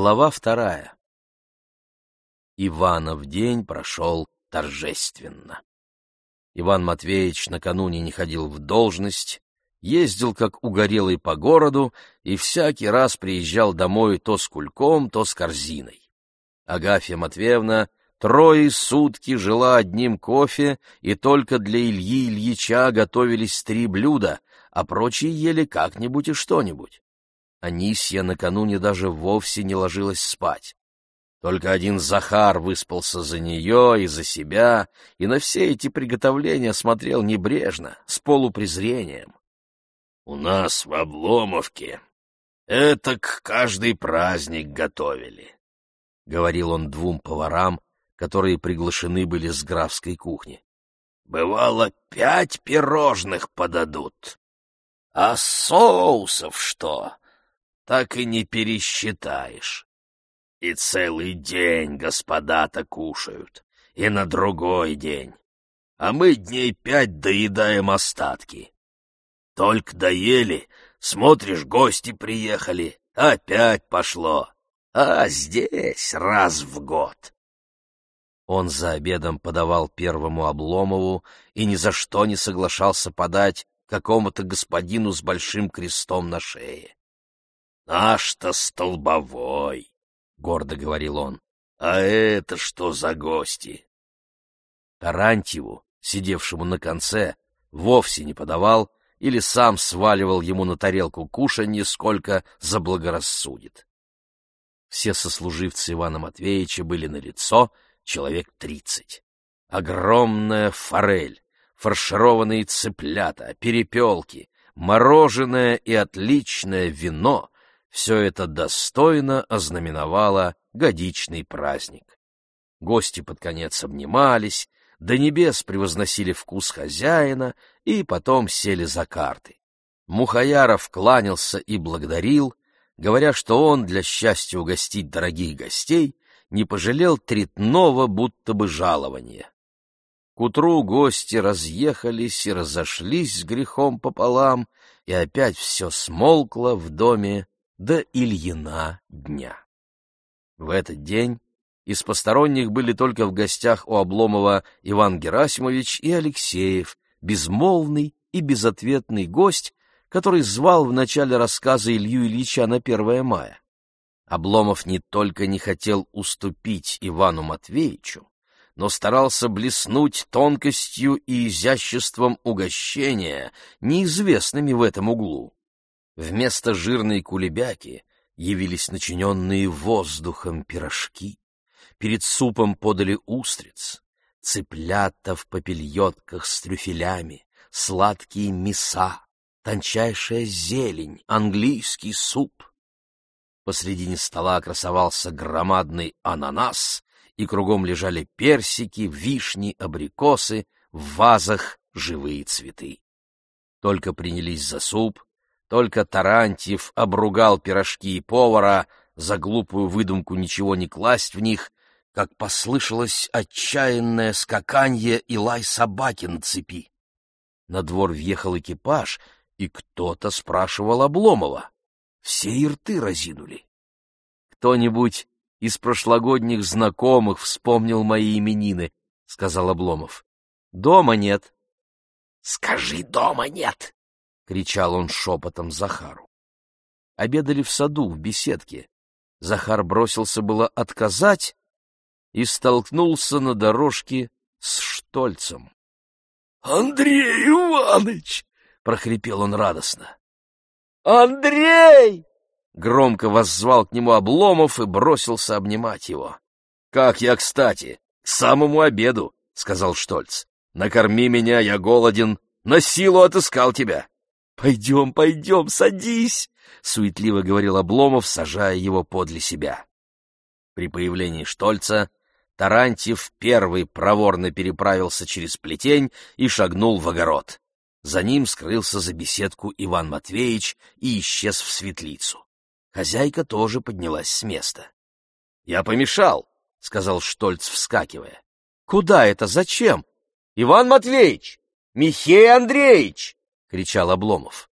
Глава вторая. Иванов день прошел торжественно. Иван Матвеевич накануне не ходил в должность, ездил как угорелый по городу и всякий раз приезжал домой то с кульком, то с корзиной. Агафья Матвеевна трое сутки жила одним кофе, и только для Ильи Ильича готовились три блюда, а прочие ели как-нибудь и что-нибудь. Анисья накануне даже вовсе не ложилась спать. Только один Захар выспался за нее и за себя, и на все эти приготовления смотрел небрежно, с полупрезрением. — У нас в Обломовке это к каждый праздник готовили, — говорил он двум поварам, которые приглашены были с графской кухни. — Бывало, пять пирожных подадут. А соусов что? Так и не пересчитаешь. И целый день господа-то кушают, и на другой день. А мы дней пять доедаем остатки. Только доели, смотришь, гости приехали, опять пошло. А здесь раз в год. Он за обедом подавал первому Обломову и ни за что не соглашался подать какому-то господину с большим крестом на шее. Наш-то столбовой, — гордо говорил он. А это что за гости? Тарантьеву, сидевшему на конце, вовсе не подавал или сам сваливал ему на тарелку кушанье, сколько заблагорассудит. Все сослуживцы Ивана Матвеевича были на лицо, человек тридцать. Огромная форель, фаршированные цыплята, перепелки, мороженое и отличное вино все это достойно ознаменовало годичный праздник. Гости под конец обнимались, до небес превозносили вкус хозяина и потом сели за карты. Мухаяров кланялся и благодарил, говоря, что он для счастья угостить дорогих гостей не пожалел третного будто бы жалования. К утру гости разъехались и разошлись с грехом пополам, и опять все смолкло в доме до Ильина дня. В этот день из посторонних были только в гостях у Обломова Иван Герасимович и Алексеев, безмолвный и безответный гость, который звал в начале рассказа Илью Ильича на 1 мая. Обломов не только не хотел уступить Ивану Матвеевичу, но старался блеснуть тонкостью и изяществом угощения, неизвестными в этом углу. Вместо жирной кулебяки явились начиненные воздухом пирожки. Перед супом подали устриц, цыплята в попельотках с трюфелями, сладкие мяса, тончайшая зелень, английский суп. Посредине стола красовался громадный ананас, и кругом лежали персики, вишни, абрикосы, в вазах живые цветы. Только принялись за суп, только Тарантьев обругал пирожки и повара за глупую выдумку ничего не класть в них, как послышалось отчаянное скаканье и лай собаки на цепи. На двор въехал экипаж, и кто-то спрашивал Обломова. Все и рты разинули. Кто-нибудь из прошлогодних знакомых вспомнил мои именины, — сказал Обломов. — Дома нет. — Скажи, дома нет, кричал он шепотом Захару. Обедали в саду, в беседке. Захар бросился было отказать и столкнулся на дорожке с Штольцем. — Андрей Иванович! — прохрипел он радостно. — Андрей! — громко воззвал к нему Обломов и бросился обнимать его. — Как я, кстати, к самому обеду, — сказал Штольц. — Накорми меня, я голоден, на силу отыскал тебя. «Пойдем, пойдем, садись!» — суетливо говорил Обломов, сажая его подле себя. При появлении Штольца Тарантьев первый проворно переправился через плетень и шагнул в огород. За ним скрылся за беседку Иван Матвеевич и исчез в светлицу. Хозяйка тоже поднялась с места. — Я помешал, — сказал Штольц, вскакивая. — Куда это? Зачем? — Иван Матвеевич! Михей Андреевич! — кричал Обломов.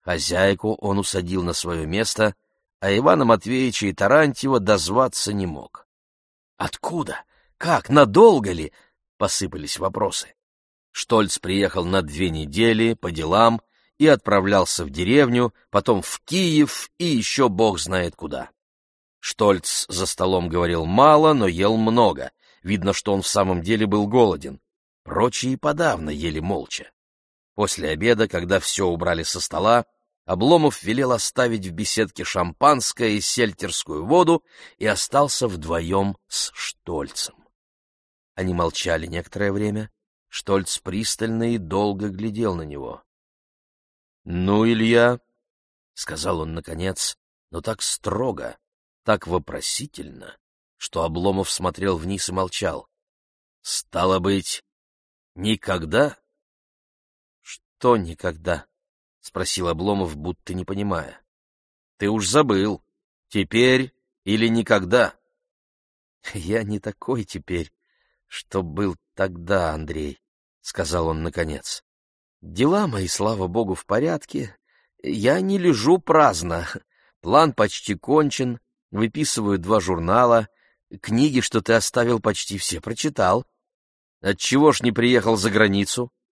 Хозяйку он усадил на свое место, а Ивана Матвеевича и Тарантьева дозваться не мог. Откуда? Как? Надолго ли? Посыпались вопросы. Штольц приехал на две недели по делам и отправлялся в деревню, потом в Киев и еще бог знает куда. Штольц за столом говорил мало, но ел много. Видно, что он в самом деле был голоден. Прочие подавно ели молча. После обеда, когда все убрали со стола, Обломов велел оставить в беседке шампанское и сельтерскую воду и остался вдвоем с Штольцем. Они молчали некоторое время. Штольц пристально и долго глядел на него. — Ну, Илья, — сказал он наконец, но так строго, так вопросительно, что Обломов смотрел вниз и молчал. — Стало быть, никогда? — Что никогда? — спросил Обломов, будто не понимая. — Ты уж забыл. Теперь или никогда? — Я не такой теперь, что был тогда, Андрей, — сказал он наконец. — Дела мои, слава богу, в порядке. Я не лежу праздно. План почти кончен, выписываю два журнала. Книги, что ты оставил, почти все прочитал. — Отчего ж не приехал за границу? —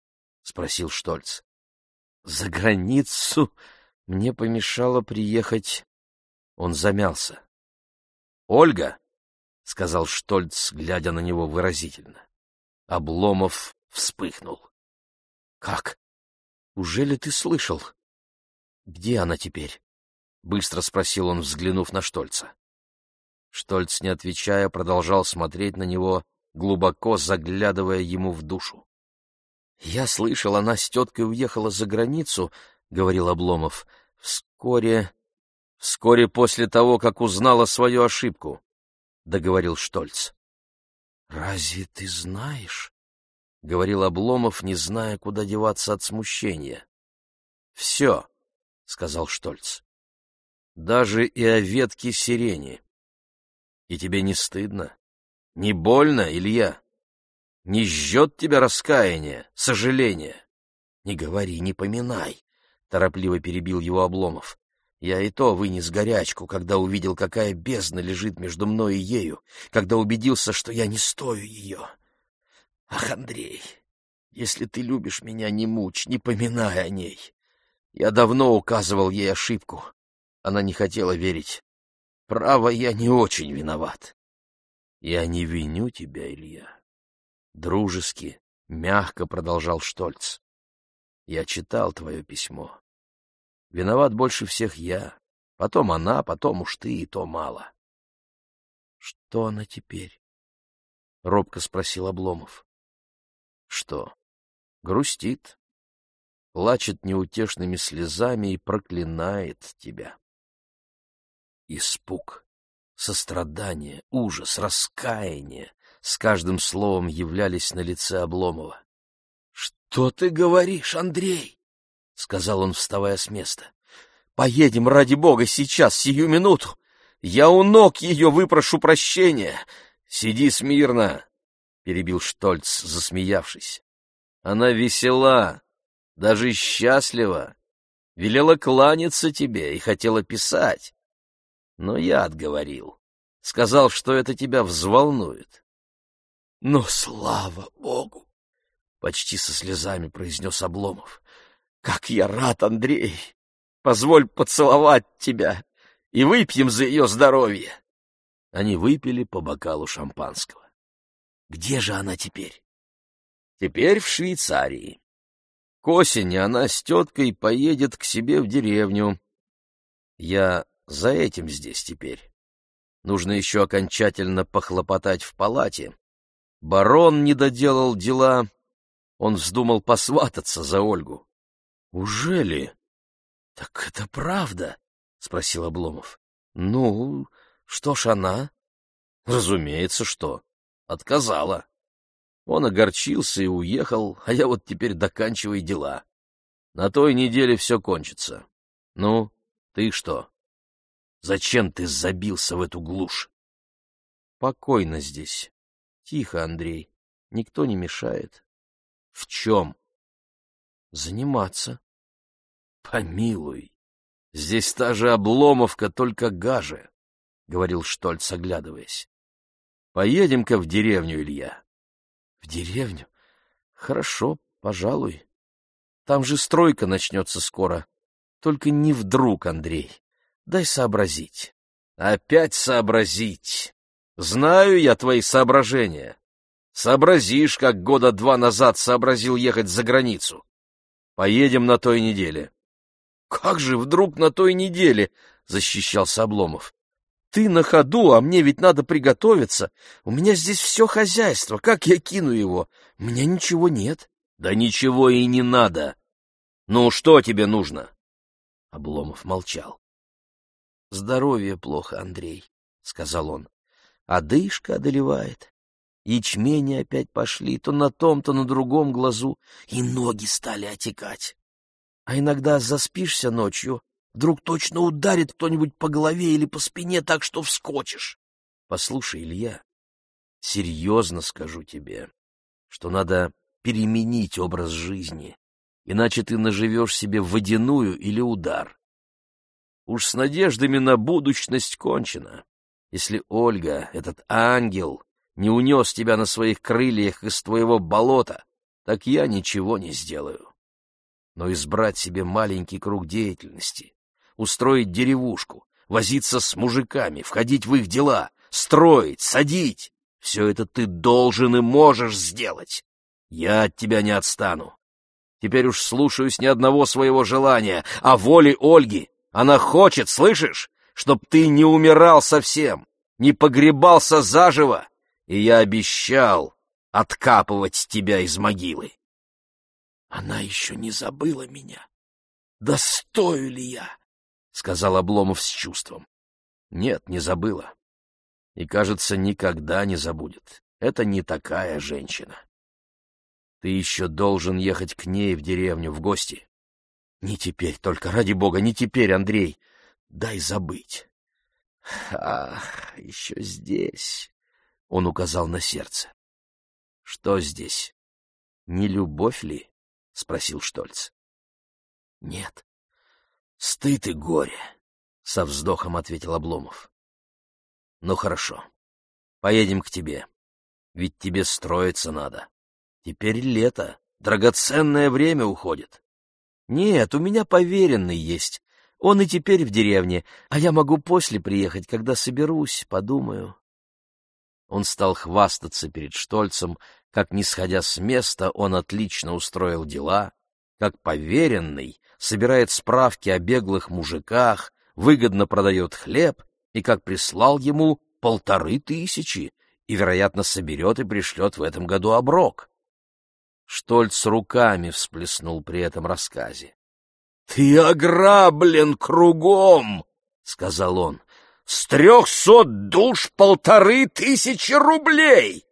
спросил Штольц. За границу мне помешало приехать... Он замялся. «Ольга!» — сказал Штольц, глядя на него выразительно. Обломов вспыхнул. «Как? Ужели ты слышал? Где она теперь?» — быстро спросил он, взглянув на Штольца. Штольц, не отвечая, продолжал смотреть на него, глубоко заглядывая ему в душу. «Я слышал, она с теткой уехала за границу», — говорил Обломов. «Вскоре...» «Вскоре после того, как узнала свою ошибку», — договорил Штольц. «Разве ты знаешь?» — говорил Обломов, не зная, куда деваться от смущения. «Все», — сказал Штольц. «Даже и о ветке сирени. И тебе не стыдно? Не больно, Илья?» Не жжет тебя раскаяние, сожаление? Не говори, не поминай, — торопливо перебил его Обломов. Я и то вынес горячку, когда увидел, какая бездна лежит между мной и ею, когда убедился, что я не стою ее. Ах, Андрей, если ты любишь меня, не мучь, не поминай о ней. Я давно указывал ей ошибку. Она не хотела верить. Право, я не очень виноват. Я не виню тебя, Илья. Дружески, мягко продолжал Штольц. Я читал твое письмо. Виноват больше всех я. Потом она, потом уж ты, и то мало. — Что она теперь? — робко спросил Обломов. — Что? Грустит, плачет неутешными слезами и проклинает тебя. Испуг, сострадание, ужас, раскаяние с каждым словом являлись на лице Обломова. — Что ты говоришь, Андрей? — сказал он, вставая с места. — Поедем, ради бога, сейчас, сию минуту. Я у ног ее выпрошу прощения. Сиди смирно, — перебил Штольц, засмеявшись. Она весела, даже счастлива, велела кланяться тебе и хотела писать. Но я отговорил, сказал, что это тебя взволнует. Но слава богу! Почти со слезами произнес Обломов. Как я рад, Андрей! Позволь поцеловать тебя и выпьем за ее здоровье. Они выпили по бокалу шампанского. Где же она теперь? Теперь в Швейцарии. К осени она с теткой поедет к себе в деревню. Я за этим здесь теперь. Нужно еще окончательно похлопотать в палате, Барон не доделал дела, он вздумал посвататься за Ольгу. — Ужели? — Так это правда? — спросил Обломов. — Ну, что ж она? — Разумеется, что. Отказала. Он огорчился и уехал, а я вот теперь доканчиваю дела. На той неделе все кончится. Ну, ты что? Зачем ты забился в эту глушь? — Покойно здесь. Тихо, Андрей. Никто не мешает. В чем? Заниматься. Помилуй. Здесь та же обломовка, только гаже, — говорил Штольц, оглядываясь. — Поедем-ка в деревню, Илья. — В деревню? Хорошо, пожалуй. Там же стройка начнется скоро. Только не вдруг, Андрей. Дай сообразить. — Опять сообразить. Знаю я твои соображения. Сообразишь, как года два назад сообразил ехать за границу. Поедем на той неделе. Как же вдруг на той неделе? защищался Обломов. Ты на ходу, а мне ведь надо приготовиться. У меня здесь все хозяйство. Как я кину его? У меня ничего нет. Да ничего и не надо. Ну, что тебе нужно? Обломов молчал. Здоровье плохо, Андрей, сказал он. Одышка одолевает. Ячмени опять пошли, то на том, то на другом глазу, и ноги стали отекать. А иногда заспишься ночью, вдруг точно ударит кто-нибудь по голове или по спине так, что вскочишь. Послушай, Илья, серьезно скажу тебе, что надо переменить образ жизни, иначе ты наживешь себе водяную или удар. Уж с надеждами на будущность кончено. Если Ольга, этот ангел, не унес тебя на своих крыльях из твоего болота, так я ничего не сделаю. Но избрать себе маленький круг деятельности, устроить деревушку, возиться с мужиками, входить в их дела, строить, садить — все это ты должен и можешь сделать. Я от тебя не отстану. Теперь уж слушаюсь ни одного своего желания, а воли Ольги. Она хочет, слышишь, чтоб ты не умирал совсем, не погребался заживо, и я обещал откапывать тебя из могилы. Она еще не забыла меня. Да стою ли я? — сказал Обломов с чувством. Нет, не забыла. И, кажется, никогда не забудет. Это не такая женщина. Ты еще должен ехать к ней в деревню в гости. Не теперь, только ради бога, не теперь, Андрей. Дай забыть. Ах, еще здесь. Он указал на сердце. — Что здесь? Не любовь ли? — спросил Штольц. — Нет. Стыд и горе, — со вздохом ответил Обломов. — Ну хорошо. Поедем к тебе. Ведь тебе строиться надо. Теперь лето, драгоценное время уходит. Нет, у меня поверенный есть. Он и теперь в деревне, а я могу после приехать, когда соберусь, подумаю. Он стал хвастаться перед Штольцем, как, не сходя с места, он отлично устроил дела, как поверенный собирает справки о беглых мужиках, выгодно продает хлеб и как прислал ему полторы тысячи и, вероятно, соберет и пришлет в этом году оброк. Штольц руками всплеснул при этом рассказе. — Ты ограблен кругом! — сказал он. С трехсот душ полторы тысячи рублей!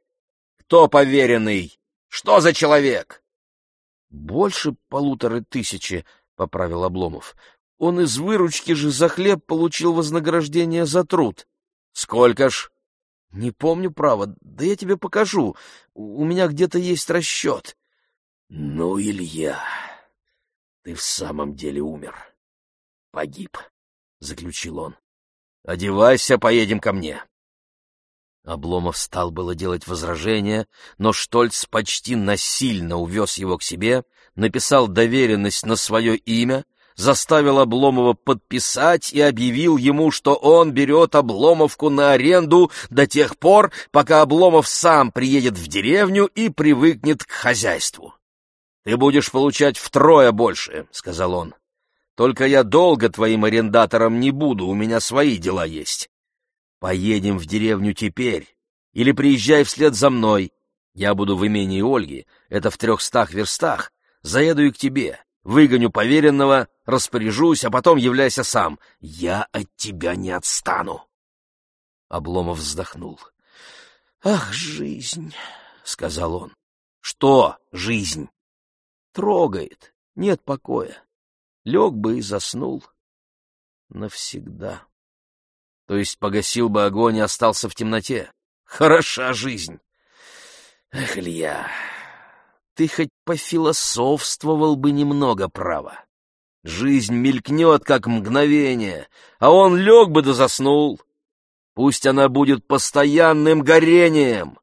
Кто поверенный? Что за человек? — Больше полуторы тысячи, — поправил Обломов. Он из выручки же за хлеб получил вознаграждение за труд. — Сколько ж? — Не помню, право. Да я тебе покажу. У меня где-то есть расчет. — Ну, Илья, ты в самом деле умер. Погиб, — заключил он. Одевайся, поедем ко мне. Обломов стал было делать возражение, но Штольц почти насильно увез его к себе, написал доверенность на свое имя, заставил Обломова подписать и объявил ему, что он берет Обломовку на аренду до тех пор, пока Обломов сам приедет в деревню и привыкнет к хозяйству. «Ты будешь получать втрое больше», — сказал он. Только я долго твоим арендатором не буду, у меня свои дела есть. Поедем в деревню теперь, или приезжай вслед за мной. Я буду в имении Ольги, это в трехстах верстах. Заеду и к тебе, выгоню поверенного, распоряжусь, а потом являйся сам. Я от тебя не отстану. Обломов вздохнул. — Ах, жизнь! — сказал он. — Что жизнь? — Трогает, нет покоя лег бы и заснул навсегда. То есть погасил бы огонь и остался в темноте. Хороша жизнь! Эх, Илья, ты хоть пофилософствовал бы немного, право. Жизнь мелькнет, как мгновение, а он лег бы да заснул. Пусть она будет постоянным горением.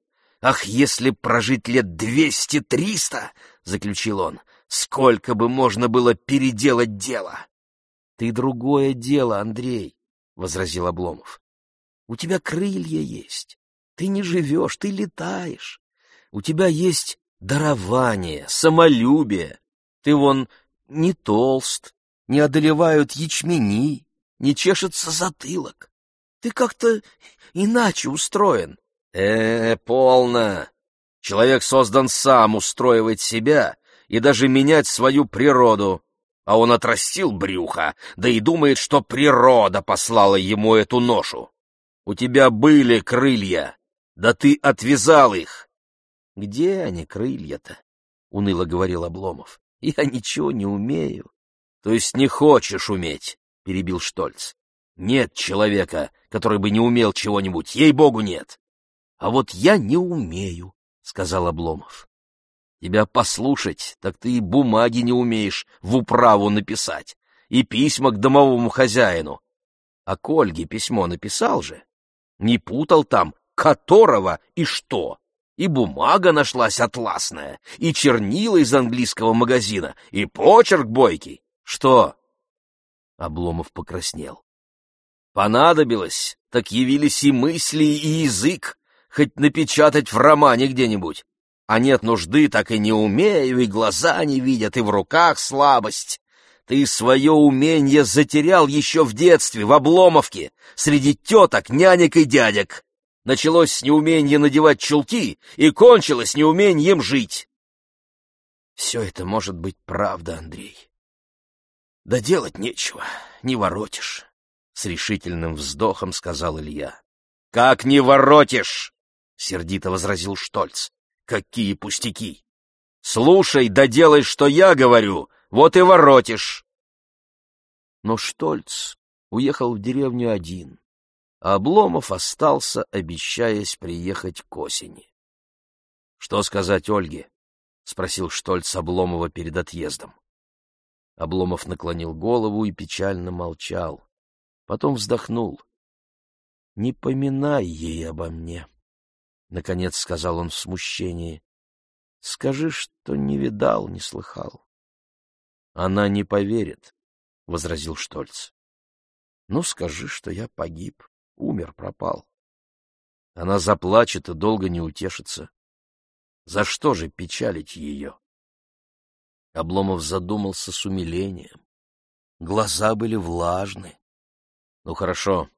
Ах, если прожить лет двести-триста, — заключил он, — сколько бы можно было переделать дело. — Ты другое дело, Андрей, — возразил Обломов. — У тебя крылья есть. Ты не живешь, ты летаешь. У тебя есть дарование, самолюбие. Ты вон не толст, не одолевают ячмени, не чешется затылок. Ты как-то иначе устроен. Э, -э полно. Человек создан сам устроивать себя и даже менять свою природу. А он отрастил брюхо, да и думает, что природа послала ему эту ношу. У тебя были крылья, да ты отвязал их. — Где они, крылья-то? — уныло говорил Обломов. — Я ничего не умею. — То есть не хочешь уметь? — перебил Штольц. — Нет человека, который бы не умел чего-нибудь, ей-богу, нет. — А вот я не умею, — сказал Обломов. — Тебя послушать, так ты и бумаги не умеешь в управу написать, и письма к домовому хозяину. А к Ольге письмо написал же. Не путал там, которого и что. И бумага нашлась атласная, и чернила из английского магазина, и почерк бойкий. Что? Обломов покраснел. Понадобилось, так явились и мысли, и язык, хоть напечатать в романе где-нибудь. А нет нужды, так и не умею, и глаза не видят, и в руках слабость. Ты свое умение затерял еще в детстве, в Обломовке, среди теток, нянек и дядек. Началось с неумения надевать чулки и кончилось неумением жить. Все это может быть правда, Андрей. Да делать нечего, не воротишь, — с решительным вздохом сказал Илья. — Как не воротишь? — сердито возразил Штольц. — Какие пустяки! Слушай, да делай, что я говорю, вот и воротишь. Но Штольц уехал в деревню один, а Обломов остался, обещаясь приехать к осени. — Что сказать Ольге? — спросил Штольц Обломова перед отъездом. Обломов наклонил голову и печально молчал. Потом вздохнул. — Не поминай ей обо мне, — наконец сказал он в смущении. — Скажи, что не видал, не слыхал. Она не поверит, — возразил Штольц. — Ну, скажи, что я погиб, умер, пропал. Она заплачет и долго не утешится. За что же печалить ее? Обломов задумался с умилением. Глаза были влажны. — Ну, хорошо,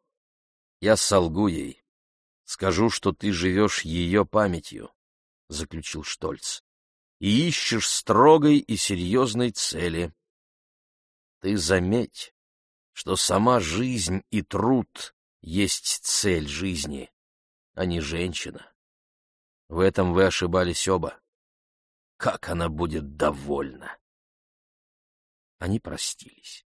я солгу ей. Скажу, что ты живешь ее памятью, — заключил Штольц и ищешь строгой и серьезной цели. Ты заметь, что сама жизнь и труд есть цель жизни, а не женщина. В этом вы ошибались оба. Как она будет довольна! Они простились.